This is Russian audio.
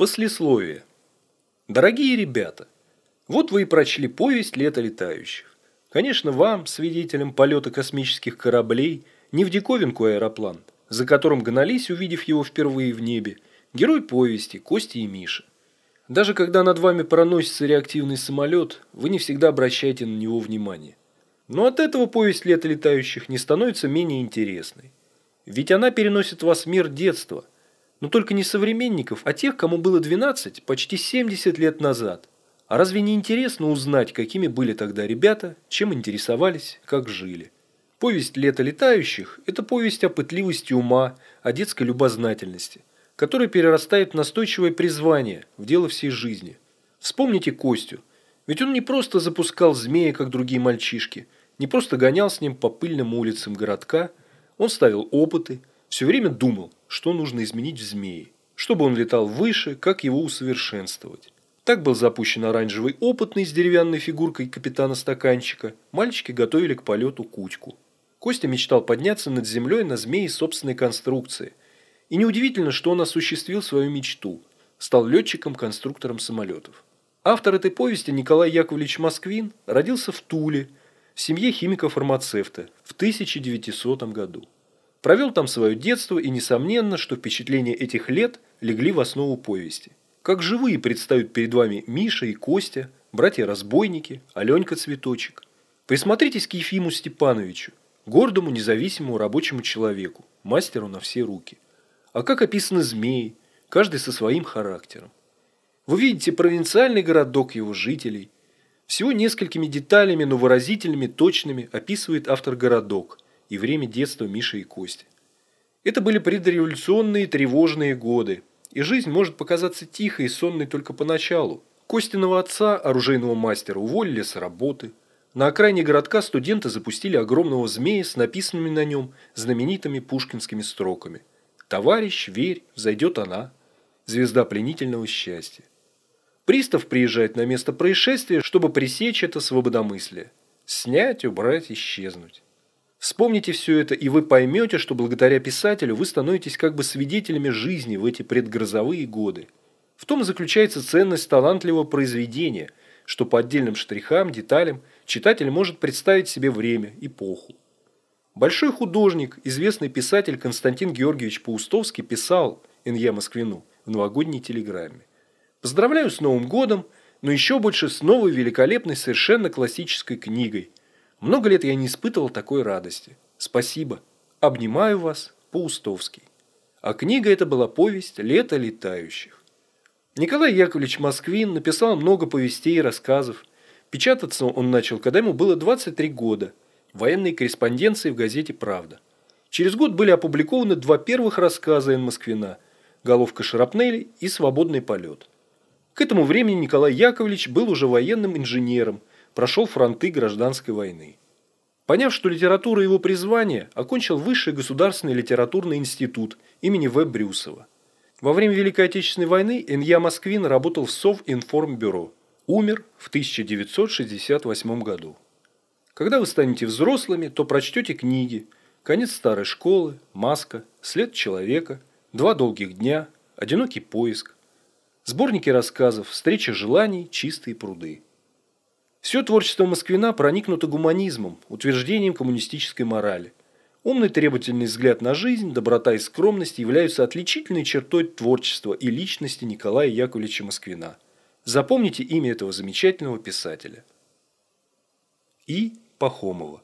Послесловие. Дорогие ребята, вот вы и прочли повесть «Лето летающих». Конечно, вам, свидетелям полета космических кораблей, не в диковинку аэроплан, за которым гнались, увидев его впервые в небе, герой повести Кости и Миша. Даже когда над вами проносится реактивный самолет, вы не всегда обращаете на него внимание. Но от этого повесть «Лето летающих» не становится менее интересной. Ведь она переносит вас в мир детства, но только не современников, а тех, кому было 12, почти 70 лет назад. А разве не интересно узнать, какими были тогда ребята, чем интересовались, как жили? Повесть «Лето летающих» – это повесть о пытливости ума, о детской любознательности, которая перерастает в настойчивое призвание, в дело всей жизни. Вспомните Костю, ведь он не просто запускал змея, как другие мальчишки, не просто гонял с ним по пыльным улицам городка, он ставил опыты, все время думал, что нужно изменить в змее, чтобы он летал выше, как его усовершенствовать. Так был запущен оранжевый опытный с деревянной фигуркой капитана стаканчика. Мальчики готовили к полету кучку. Костя мечтал подняться над землей на змеи собственной конструкции. И неудивительно, что он осуществил свою мечту. Стал летчиком-конструктором самолетов. Автор этой повести Николай Яковлевич Москвин родился в Туле, в семье химика-фармацевта в 1900 году. Провел там свое детство и несомненно, что впечатления этих лет легли в основу повести. Как живые предстают перед вами Миша и Костя, братья-разбойники, Аленька Цветочек. Присмотритесь к Ефиму Степановичу, гордому независимому рабочему человеку, мастеру на все руки. А как описаны змеи, каждый со своим характером. Вы видите провинциальный городок его жителей. Всего несколькими деталями, но выразительными, точными описывает автор городок – и время детства Миши и Кости. Это были предреволюционные тревожные годы, и жизнь может показаться тихой и сонной только поначалу. Костиного отца, оружейного мастера, уволили с работы. На окраине городка студенты запустили огромного змея с написанными на нем знаменитыми пушкинскими строками. «Товарищ, верь, зайдет она». Звезда пленительного счастья. Пристав приезжает на место происшествия, чтобы пресечь это свободомыслие. Снять, убрать, исчезнуть. Вспомните все это, и вы поймете, что благодаря писателю вы становитесь как бы свидетелями жизни в эти предгрозовые годы. В том заключается ценность талантливого произведения, что по отдельным штрихам, деталям читатель может представить себе время, эпоху. Большой художник, известный писатель Константин Георгиевич Паустовский писал Н.Я. Москвину в новогодней телеграмме. «Поздравляю с Новым годом, но еще больше с новой великолепной совершенно классической книгой – много лет я не испытывал такой радости. Спасибо. Обнимаю вас, Паустовский. А книга эта была повесть «Лето летающих». Николай Яковлевич Москвин написал много повестей и рассказов. Печататься он начал, когда ему было 23 года, военной корреспонденции в газете «Правда». Через год были опубликованы два первых рассказа Н. Москвина «Головка шрапнели» и «Свободный полет». К этому времени Николай Яковлевич был уже военным инженером – прошел фронты гражданской войны. Поняв, что литература его призвание, окончил Высший государственный литературный институт имени В. Брюсова. Во время Великой Отечественной войны Н.Я. Москвин работал в Совинформбюро. Умер в 1968 году. Когда вы станете взрослыми, то прочтете книги «Конец старой школы», «Маска», «След человека», «Два долгих дня», «Одинокий поиск», сборники рассказов «Встреча желаний», «Чистые пруды». Все творчество Москвина проникнуто гуманизмом, утверждением коммунистической морали. Умный требовательный взгляд на жизнь, доброта и скромность являются отличительной чертой творчества и личности Николая Яковлевича Москвина. Запомните имя этого замечательного писателя. И. Пахомова